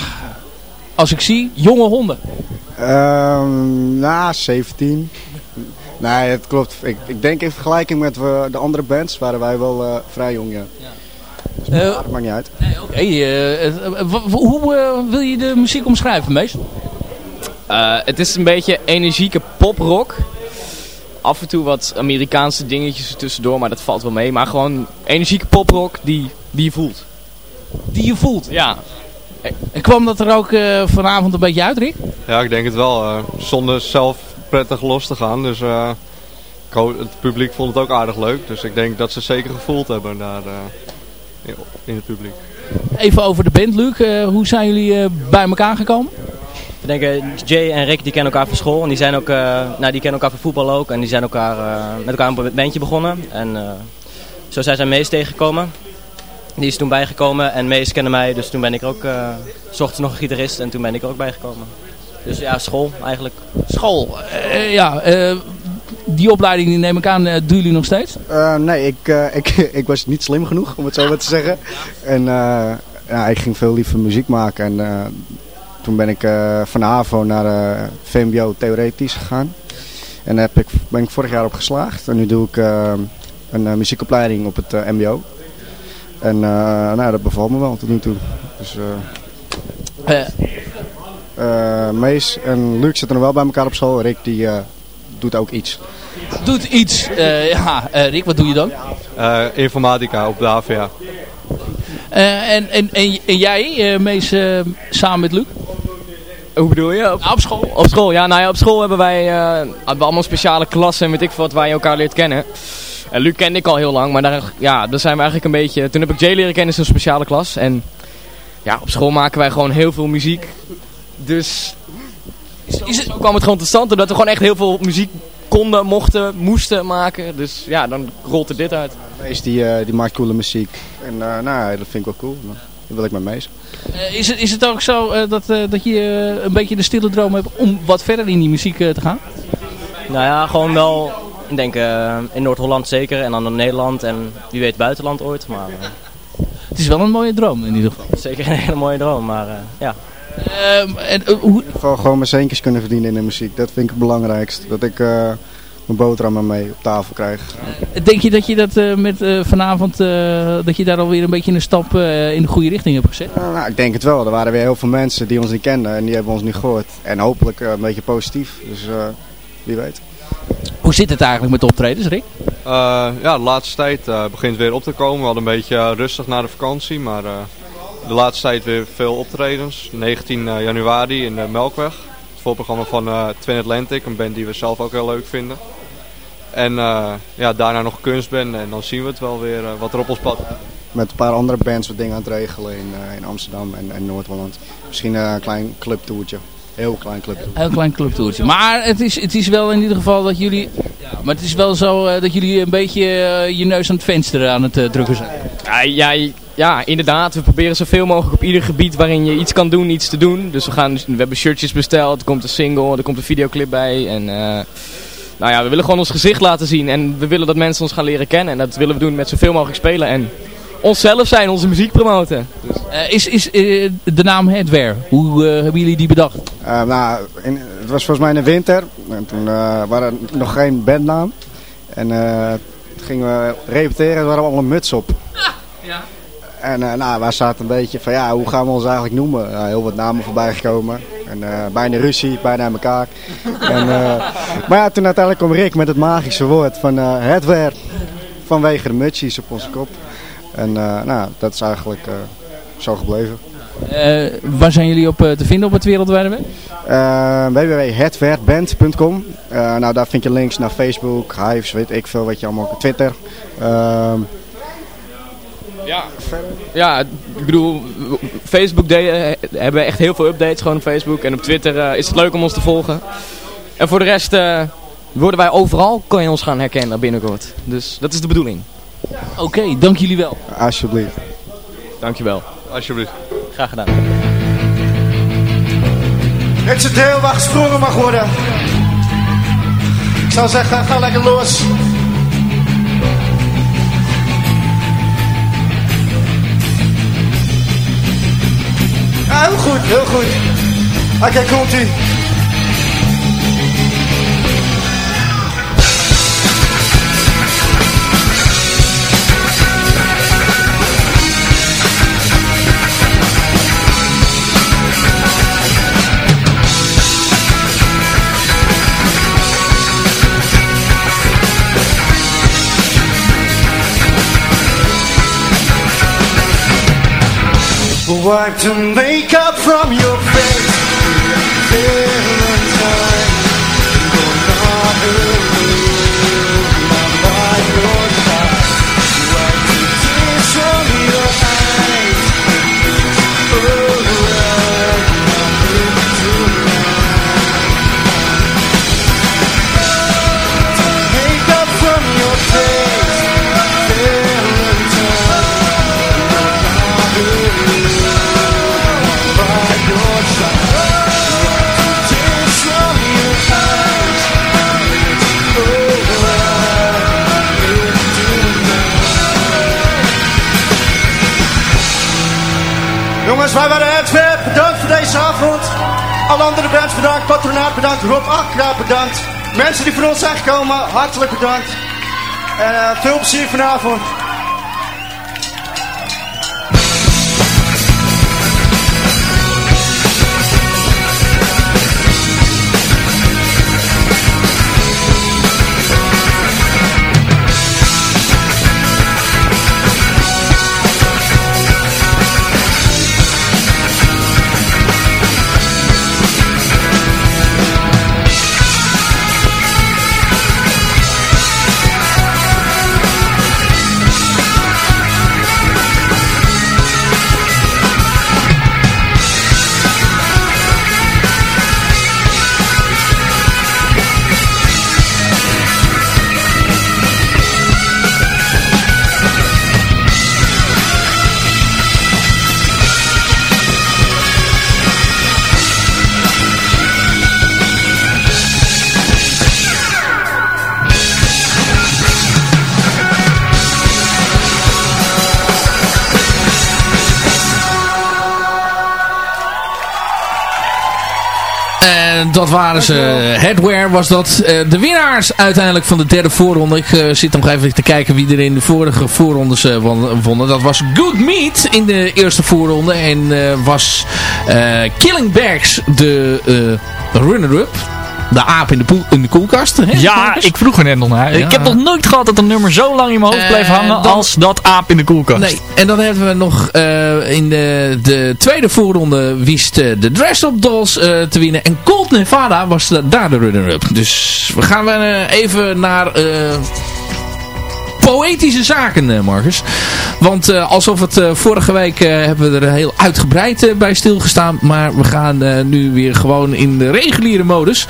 als ik zie, jonge honden. Um, nou, 17. Nee, het klopt. Ik, ik denk in vergelijking met uh, de andere bands waren wij wel uh, vrij jong, ja. ja. Dus uh, maakt niet uit. Nee, Oké. hoe wil je de muziek omschrijven, meestal? het is een beetje energieke poprock af en toe wat Amerikaanse dingetjes tussendoor, maar dat valt wel mee. Maar gewoon energieke poprock die, die je voelt. Die je voelt? Ja. En kwam dat er ook uh, vanavond een beetje uit, Rick? Ja, ik denk het wel. Uh, zonder zelf prettig los te gaan. Dus uh, het publiek vond het ook aardig leuk. Dus ik denk dat ze zeker gevoeld hebben daar in het publiek. Even over de band, Luc. hoe zijn jullie bij elkaar gekomen? We denken, Jay en Rick die kennen elkaar van school. En die, zijn ook, uh, nou, die kennen elkaar van voetbal ook. En die zijn elkaar, uh, met elkaar een bandje begonnen. En uh, zo zijn zij Mees tegengekomen. Die is toen bijgekomen. En Mees kende mij. Dus toen ben ik ook, zocht nog een gitarist. En toen ben ik er ook bijgekomen. Dus ja, school eigenlijk. School, ja. die opleiding die neem ik aan, doen jullie nog steeds? nee, ik, ik, ik was niet slim genoeg, om het zo maar te zeggen. En ja, ik ging veel liever muziek maken. En toen ben ik uh, van AVO naar uh, VMBO theoretisch gegaan. En daar heb ik, ben ik vorig jaar op geslaagd. En nu doe ik uh, een muziekopleiding op het MBO. En nou, dat bevalt me wel tot nu toe. Dus, Mees en Luc zitten nog wel bij elkaar op school. Rick die doet ook iets. Doet iets. ja, Rick, wat doe je dan? informatica op de AVA. en, en, en, en jij, Mees, samen met Luc? Hoe bedoel je? Op, nou, op, school? Op school, ja. Nou ja, op school hebben wij uh, hebben allemaal speciale klassen en weet ik wat waar je elkaar leert kennen. En Luc kende ik al heel lang, maar daar, ja, daar zijn we eigenlijk een beetje... Toen heb ik Jay leren kennen, is een speciale klas. En ja, op school maken wij gewoon heel veel muziek. Dus is, het, kwam het gewoon tot stand doordat we gewoon echt heel veel muziek konden, mochten, moesten maken. Dus ja, dan rolt er dit uit. Mees die, uh, die maakt coole muziek. En uh, nou, dat vind ik wel cool. Dan wil ik met Mees. Uh, is, het, is het ook zo uh, dat, uh, dat je een beetje de stille droom hebt om wat verder in die muziek te gaan? Nou ja, gewoon wel, ik denk in Noord-Holland zeker en dan in Nederland en wie weet buitenland ooit. Maar, het is wel een mooie droom in ieder geval. Zeker een hele mooie droom, maar ja. Ehm, en, hoe... In ieder geval gewoon mijn centjes kunnen verdienen in de muziek. Dat vind ik het belangrijkste. Dat ik mijn boterhammen mee op tafel krijg. Denk je dat je dat uh, met uh, vanavond, uh, dat je daar alweer een beetje een stap in de goede richting hebt gezet? nou, ik denk het wel. Er waren weer heel veel mensen die ons niet kenden en die hebben ons nu gehoord. En hopelijk een beetje positief. Dus wie weet. Hoe zit het eigenlijk met de optredens, Rick? ja, de laatste tijd begint weer op te komen. We hadden een beetje rustig na de vakantie, maar de laatste tijd weer veel optredens. 19 januari in de Melkweg voorprogramma van uh, Twin Atlantic, een band die we zelf ook heel leuk vinden. En uh, ja, daarna nog kunstband en dan zien we het wel weer uh, wat er op ons pad. Met een paar andere bands wat dingen aan het regelen in, in Amsterdam en, en Noord-Holland. Misschien een klein clubtoertje. Heel klein clubtoertje. Heel klein clubtoertje. Maar het is, het is wel in ieder geval dat jullie... Ja, maar het is wel zo dat jullie een beetje je neus aan het venster aan het drukken zijn. Ja, ja, ja, inderdaad. We proberen zoveel mogelijk op ieder gebied waarin je iets kan doen, iets te doen. Dus we, gaan, we hebben shirtjes besteld, er komt een single, er komt een videoclip bij. En uh, nou ja, we willen gewoon ons gezicht laten zien. En we willen dat mensen ons gaan leren kennen. En dat willen we doen met zoveel mogelijk spelen. En onszelf zijn, onze muziek promoten. Dus. Uh, is is uh, de naam Headwear, hoe hebben jullie die bedacht? nou, in, het was volgens mij in de winter. En toen waren er nog geen bandnaam. En toen gingen we repeteren en waren we allemaal een muts op. ja. En uh, nou, wij zaten een beetje van ja, hoe gaan we ons eigenlijk noemen? Uh, heel wat namen voorbij gekomen. En uh, bijna ruzie, bijna aan elkaar. en, maar ja, toen uiteindelijk kwam Rick met het magische woord van het. Vanwege de mutsies op onze kop. En nou, dat is eigenlijk zo gebleven. waar zijn jullie op te vinden op het wereldwijde web? www.hetwerkband.com Nou, daar vind je links naar Facebook, Hives, weet ik veel wat je allemaal, Twitter. Ehm, ja. ja, ik bedoel, Facebook de, hebben we echt heel veel updates gewoon op Facebook. En op Twitter uh, is het leuk om ons te volgen. En voor de rest uh, worden wij overal, kan je ons gaan herkennen binnenkort. Dus dat is de bedoeling. Oké, dank jullie wel. Alsjeblieft. Dankjewel. Alsjeblieft. Graag gedaan. Het is het deel waar gesprongen mag worden. Ik zou zeggen, ga lekker los. Heel goed, heel goed. Oké, okay, komt ie. Wipe the makeup from your face Jongens, wij waren weer. Bedankt voor deze avond. Alle andere bands bedankt. Patronaat bedankt. Rob Akka bedankt. Mensen die voor ons zijn gekomen, hartelijk bedankt. En eh, veel plezier vanavond. En dat waren ze. Headwear was dat. Eh, de winnaars uiteindelijk van de derde voorronde. Ik eh, zit nog even te kijken wie er in de vorige voorrondes uh, wonnen. Dat was Good Meat in de eerste voorronde. En was Killing Bags de runner-up. De aap in de, poel, in de koelkast. Hè, ja, ik vroeg er net nog naar. Ik heb nog nooit gehad dat een nummer zo lang in mijn hoofd bleef hangen als dat aap in de koelkast. Nee, en dan hebben we nog in de, de tweede voorronde wist de Dress Up Dolls te winnen. En Cold Nevada was daar de runner-up. Dus we gaan even naar poëtische zaken, Marcus. Want uh, alsof het uh, vorige week uh, hebben we er heel uitgebreid bij stilgestaan. Maar we gaan nu weer gewoon in de reguliere modus.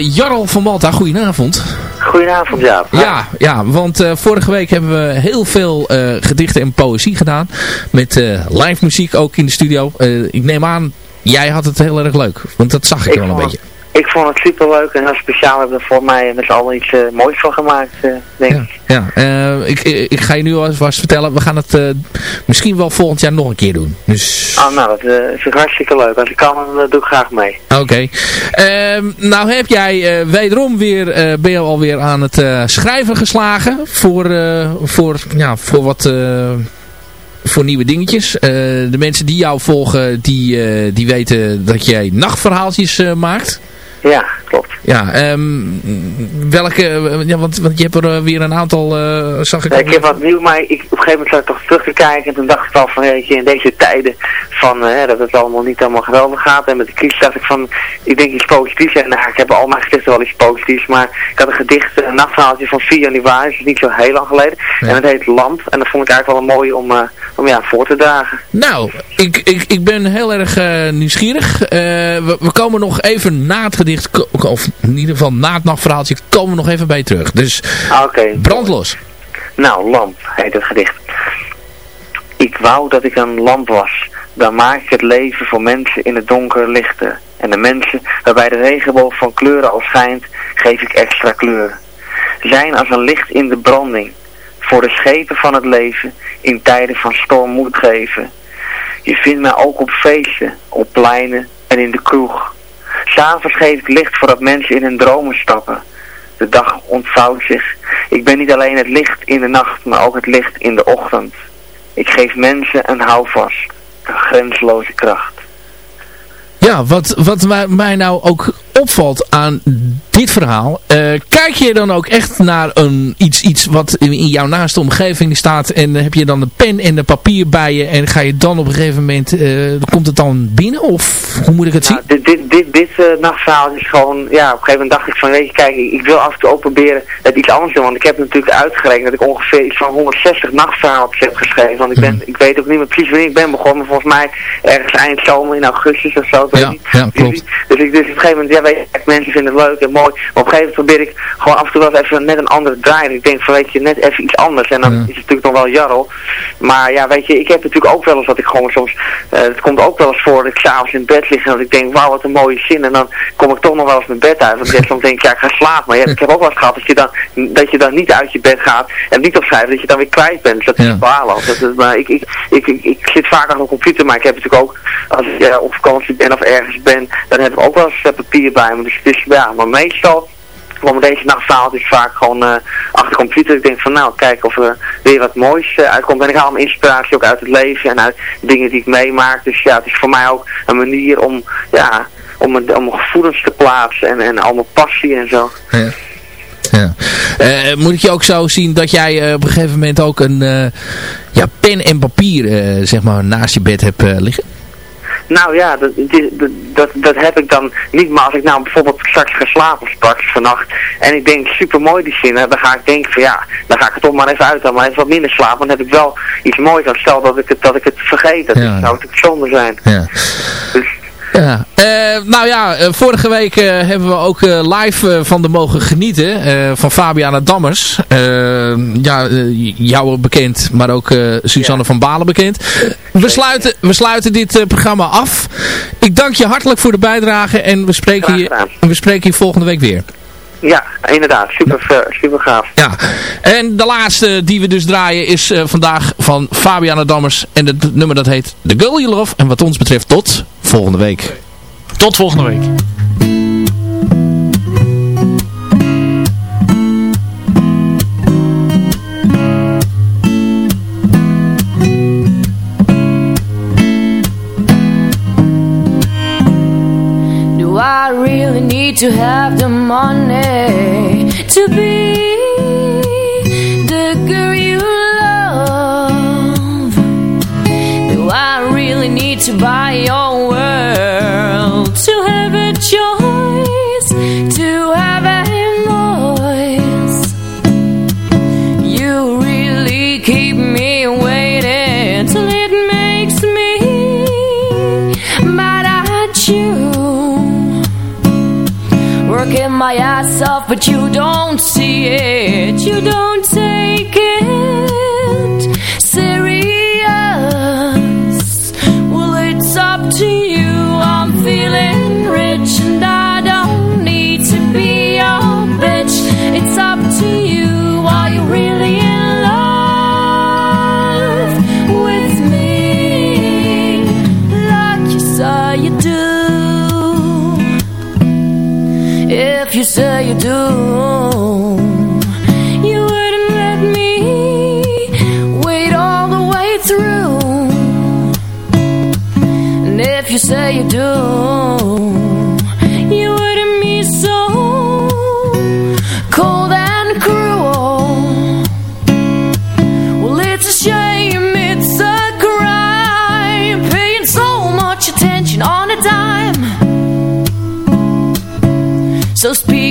Jarl van Malta, goedenavond. Goedenavond, ja. Ja, ja want vorige week hebben we heel veel gedichten en poëzie gedaan. Met live muziek ook in de studio. ik neem aan, jij had het heel erg leuk. Want dat zag ik, ik wel een beetje. Ik vond het super leuk en heel speciaal hebben we voor mij met z'n allen iets uh, moois van gemaakt, uh, denk ja, ik. Ja, uh, ik, ik ga je nu al eens vertellen. We gaan het misschien wel volgend jaar nog een keer doen. Dus... Oh, nou, dat is hartstikke leuk. Als ik kan, dan doe ik graag mee. Oké. Okay. Ehm, nou heb jij wederom weer, ben je alweer aan het schrijven geslagen voor, voor, ja, voor wat voor nieuwe dingetjes. Uh, de mensen die jou volgen, die, uh, die weten dat jij nachtverhaaltjes uh, maakt. Ja, klopt. Ja, um, welke, ja, want, want je hebt er weer een aantal, zag ik... Ja, ik heb wat nieuw, maar ik, op een gegeven moment zat ik toch terug te kijken en toen dacht ik al van, weet je, in deze tijden van, dat het allemaal niet allemaal geweldig gaat en met de crisis dacht ik van, ik denk iets positiefs en nou, ik heb al mijn gedichten wel iets positiefs, maar ik had een gedicht, een nachtverhaaltje van 4 januari, dus niet zo heel lang geleden, ja. en het heet Lamp en dat vond ik eigenlijk wel mooi om, om ja, voor te dragen. Nou, ik, ik, ik ben heel erg uh, nieuwsgierig. Uh, we, we, komen nog even na het gedicht, of in ieder geval na het nachtverhaaltje, komen we nog even bij terug. Dus okay. brand los. Nou, lamp heet het gedicht. Ik wou dat ik een lamp was. Dan maak ik het leven voor mensen in het donker lichter. En de mensen waarbij de regenboog van kleuren al schijnt, geef ik extra kleuren. Zijn als een licht in de branding voor de schepen van het leven in tijden van storm moed geven. Je vindt mij ook op feesten, op pleinen en in de kroeg. S'avonds geef ik licht voordat mensen in hun dromen stappen. De dag ontvouwt zich. Ik ben niet alleen het licht in de nacht, maar ook het licht in de ochtend. Ik geef mensen een houvast, een grensloze kracht. Ja, wat, wat mij, mij nou ook opvalt aan dit verhaal. eh, kijk je dan ook echt naar een, iets, iets wat in, jouw naaste omgeving staat. En heb je dan de pen en de papier bij je. En ga je dan op een gegeven moment. eh, komt het dan binnen? Of hoe moet ik het zien? Dit, dit, dit, dit eh, nachtverhaal is gewoon, ja, op een gegeven moment dacht ik van, weet je, kijk, ik, wil af en toe ook proberen het iets anders doen. Want ik heb natuurlijk uitgerekend dat ik ongeveer iets van 160 nachtverhaaltjes heb geschreven. Want ik, ben, ik weet ook niet meer precies wanneer ik ben begonnen, volgens mij ergens eind zomer in augustus of zo. ik weet Ja, niet. ja, klopt. Dus, ik, dus op een gegeven moment, ja, weet je, mensen vinden het leuk en mooi. Maar op een gegeven moment probeer ik gewoon af en toe wel even net een andere draai. Ik denk van, weet je, net even iets anders. En dan is het natuurlijk nog wel jarrel. Maar ja, weet je, ik heb natuurlijk ook wel eens dat ik gewoon soms, eh, het komt ook wel eens voor dat ik s'avonds in bed lig en dat ik denk, wauw, wat een mooie zin. En dan kom ik toch nog wel eens mijn bed uit. Want ik soms denk ik, ja, ik ga slapen. Maar ja, ik heb ook wel eens gehad dat je dan, dat je dan niet uit je bed gaat en niet opschrijft, dat je dan weer kwijt bent. Dus dat is. Dat is, maar ik, ik, ik, ik, ik zit vaak aan de computer, maar ik heb natuurlijk ook, als ik eh, op vakantie ben of ergens ben, dan heb ik ook wel eens eh, papier bij. Dus is, ja, maar meestal want deze nachtverhaal is vaak gewoon eh, achter de computer. Ik denk van nou, kijken of er weer wat moois eh, uitkomt. En ik haal mijn inspiratie ook uit het leven en uit dingen die ik meemaak. Dus ja, het is voor mij ook een manier om, ja, om, mijn- om mijn gevoelens te plaatsen en, en al mijn passie en zo. Ja. Ja. Eh, moet ik je ook zo zien dat jij op een gegeven moment ook een ja, pen en papier zeg maar, naast je bed hebt liggen? Nou ja, dat, dat, dat, dat heb ik dan niet. Maar als ik nou bijvoorbeeld straks ga slapen straks vannacht. En ik denk super mooi die zinnen. Dan ga ik denken van ja, dan ga ik het toch maar even uit. Dan maar even wat minder slapen. Dan heb ik wel iets moois. Dan stel dat ik het, dat ik het vergeet. Dat Ja. zou natuurlijk zonde zijn. Ja. Ja. Eh, nou ja, eh, vorige week eh, hebben we ook live van de mogen genieten van Fabiana Dammers. Ja, jou bekend, maar ook Suzanne van Balen bekend. We sluiten, we sluiten dit programma af. Ik dank je hartelijk voor de bijdrage en we spreken, je, we spreken je volgende week weer. Ja, inderdaad. Super, super gaaf. Ja, en de laatste die we dus draaien is vandaag van Fabiana Dammers. En het nummer dat heet The Girl You Love. En wat ons betreft tot volgende week. Tot volgende week. Do I really need to have the money to be the girl you love? Do I really need to buy your world to have a choice, to have a voice? You really keep me waiting till it makes me mad at you. Working my ass off, but you don't see it. You don't If you say you do, you wouldn't let me wait all the way through. And if you say you do,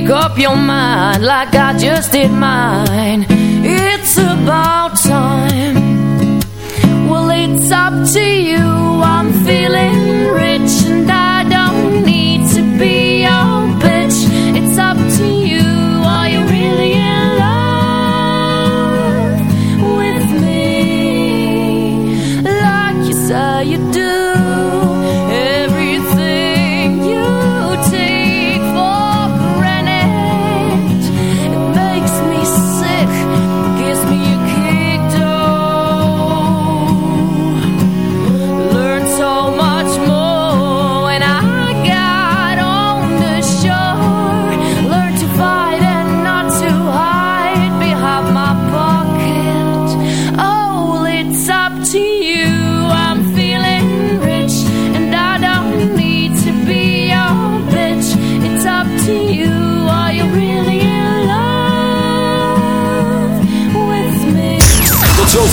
Speak up your mind like I just did mine. It's about time. Well, it's up to you. I'm feeling